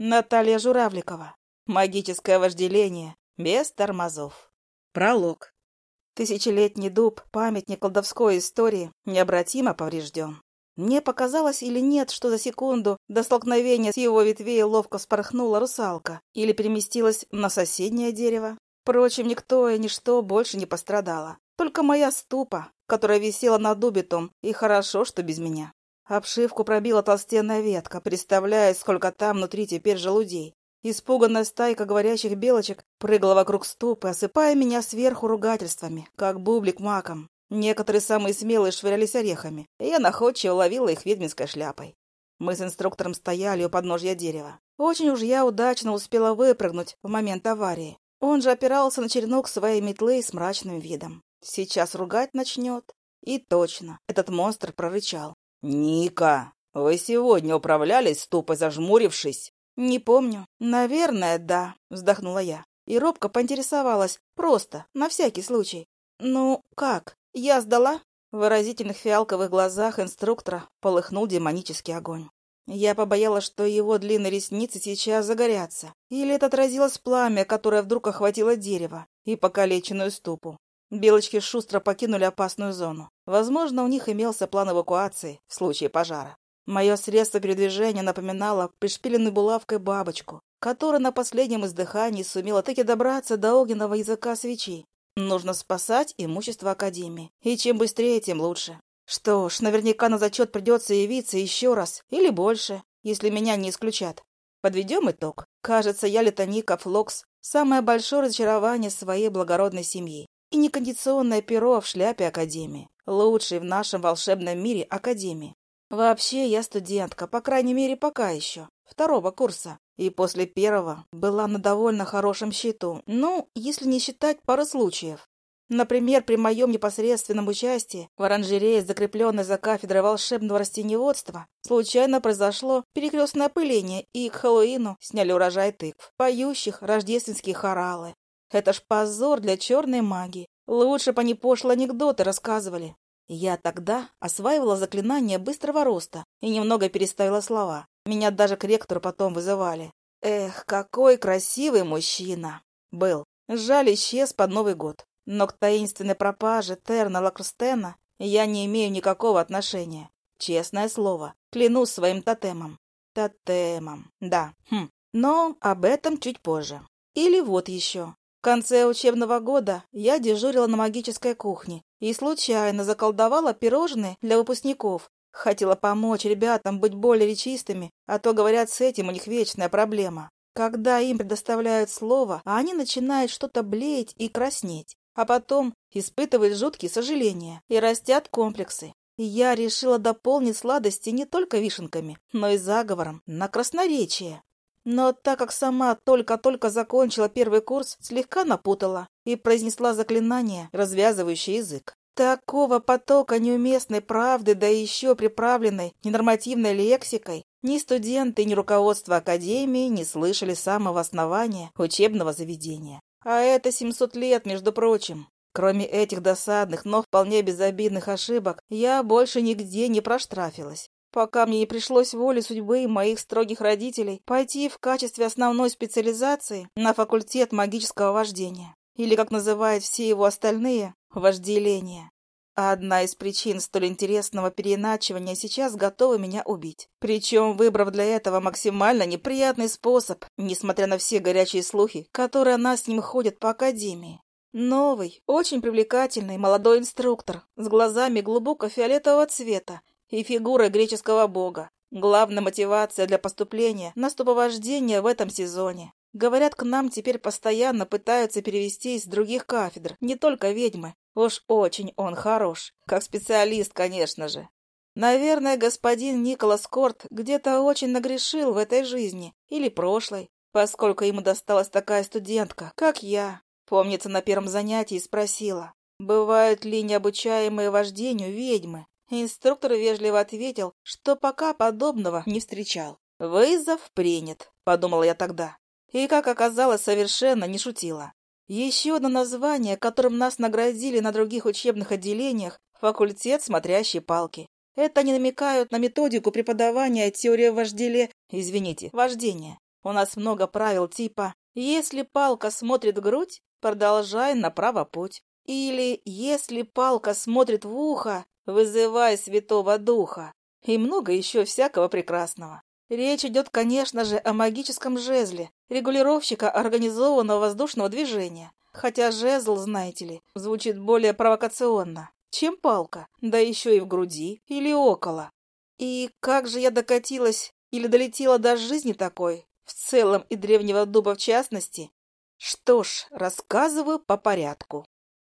Наталья Журавликова. Магическое вожделение. Без тормозов. Пролог. Тысячелетний дуб, памятник колдовской истории, необратимо поврежден. Мне показалось или нет, что за секунду до столкновения с его ветвей ловко спорхнула русалка или переместилась на соседнее дерево. Впрочем, никто и ничто больше не пострадало. Только моя ступа, которая висела над дубе том, и хорошо, что без меня. Обшивку пробила толстенная ветка, представляя, сколько там внутри теперь желудей. Испуганная стайка говорящих белочек прыгала вокруг ступы, осыпая меня сверху ругательствами, как бублик маком. Некоторые самые смелые швырялись орехами, и я находчиво ловила их ведьминской шляпой. Мы с инструктором стояли у подножья дерева. Очень уж я удачно успела выпрыгнуть в момент аварии. Он же опирался на черенок своей метлы с мрачным видом. Сейчас ругать начнет. И точно, этот монстр прорычал. «Ника, вы сегодня управлялись ступой, зажмурившись?» «Не помню. Наверное, да», — вздохнула я. И робко поинтересовалась, просто, на всякий случай. «Ну, как? Я сдала?» В выразительных фиалковых глазах инструктора полыхнул демонический огонь. Я побоялась, что его длинные ресницы сейчас загорятся. Или это отразилось пламя, которое вдруг охватило дерево и покалеченную ступу. Белочки шустро покинули опасную зону. Возможно, у них имелся план эвакуации в случае пожара. Мое средство передвижения напоминало пришпиленную булавкой бабочку, которая на последнем издыхании сумела таки добраться до огненного языка свечи. Нужно спасать имущество Академии, и чем быстрее, тем лучше. Что ж, наверняка на зачет придется явиться еще раз, или больше, если меня не исключат. Подведем итог. Кажется, я Летоника Флокс – самое большое разочарование своей благородной семьи и некондиционное перо в шляпе Академии. Лучший в нашем волшебном мире Академии. Вообще, я студентка, по крайней мере, пока еще, второго курса. И после первого была на довольно хорошем счету. Ну, если не считать пары случаев. Например, при моем непосредственном участии в оранжерее, закрепленной за кафедрой волшебного растениеводства, случайно произошло перекрестное опыление, и к Хэллоуину сняли урожай тыкв, поющих рождественские хоралы. Это ж позор для черной магии. Лучше бы они пошлые анекдоты рассказывали. Я тогда осваивала заклинание быстрого роста и немного переставила слова. Меня даже к ректору потом вызывали. Эх, какой красивый мужчина! Был. Жаль, исчез под Новый год. Но к таинственной пропаже Терна Лакрстена я не имею никакого отношения. Честное слово. Клянусь своим тотемом. Тотемом. Да. Хм. Но об этом чуть позже. Или вот еще. В конце учебного года я дежурила на магической кухне и случайно заколдовала пирожные для выпускников. Хотела помочь ребятам быть более речистыми, а то, говорят, с этим у них вечная проблема. Когда им предоставляют слово, они начинают что-то блеять и краснеть, а потом испытывают жуткие сожаления и растят комплексы. Я решила дополнить сладости не только вишенками, но и заговором на красноречие. Но так как сама только-только закончила первый курс, слегка напутала и произнесла заклинание, развязывающее язык. Такого потока неуместной правды, да еще приправленной ненормативной лексикой, ни студенты, ни руководство Академии не слышали самого основания учебного заведения. А это 700 лет, между прочим. Кроме этих досадных, но вполне безобидных ошибок, я больше нигде не проштрафилась пока мне не пришлось волей судьбы моих строгих родителей пойти в качестве основной специализации на факультет магического вождения, или, как называют все его остальные, вожделение. одна из причин столь интересного переиначивания сейчас готова меня убить. Причем выбрав для этого максимально неприятный способ, несмотря на все горячие слухи, которые о нас с ним ходят по академии. Новый, очень привлекательный молодой инструктор с глазами глубоко фиолетового цвета и фигура греческого бога. Главная мотивация для поступления на ступовождение в этом сезоне. Говорят, к нам теперь постоянно пытаются перевести из других кафедр, не только ведьмы. Уж очень он хорош, как специалист, конечно же. Наверное, господин Николас Корт где-то очень нагрешил в этой жизни или прошлой, поскольку ему досталась такая студентка, как я. Помнится, на первом занятии спросила, бывают ли необучаемые вождению ведьмы. Инструктор вежливо ответил, что пока подобного не встречал. «Вызов принят», — подумала я тогда. И, как оказалось, совершенно не шутила. Еще одно название, которым нас наградили на других учебных отделениях — факультет смотрящей палки. Это они намекают на методику преподавания теории вожделе... Извините, вождения. У нас много правил типа «Если палка смотрит в грудь, продолжай направо путь». Или «Если палка смотрит в ухо, вызывай Святого Духа». И много еще всякого прекрасного. Речь идет, конечно же, о магическом жезле, регулировщика организованного воздушного движения. Хотя жезл, знаете ли, звучит более провокационно, чем палка, да еще и в груди или около. И как же я докатилась или долетела до жизни такой, в целом и древнего дуба в частности? Что ж, рассказываю по порядку.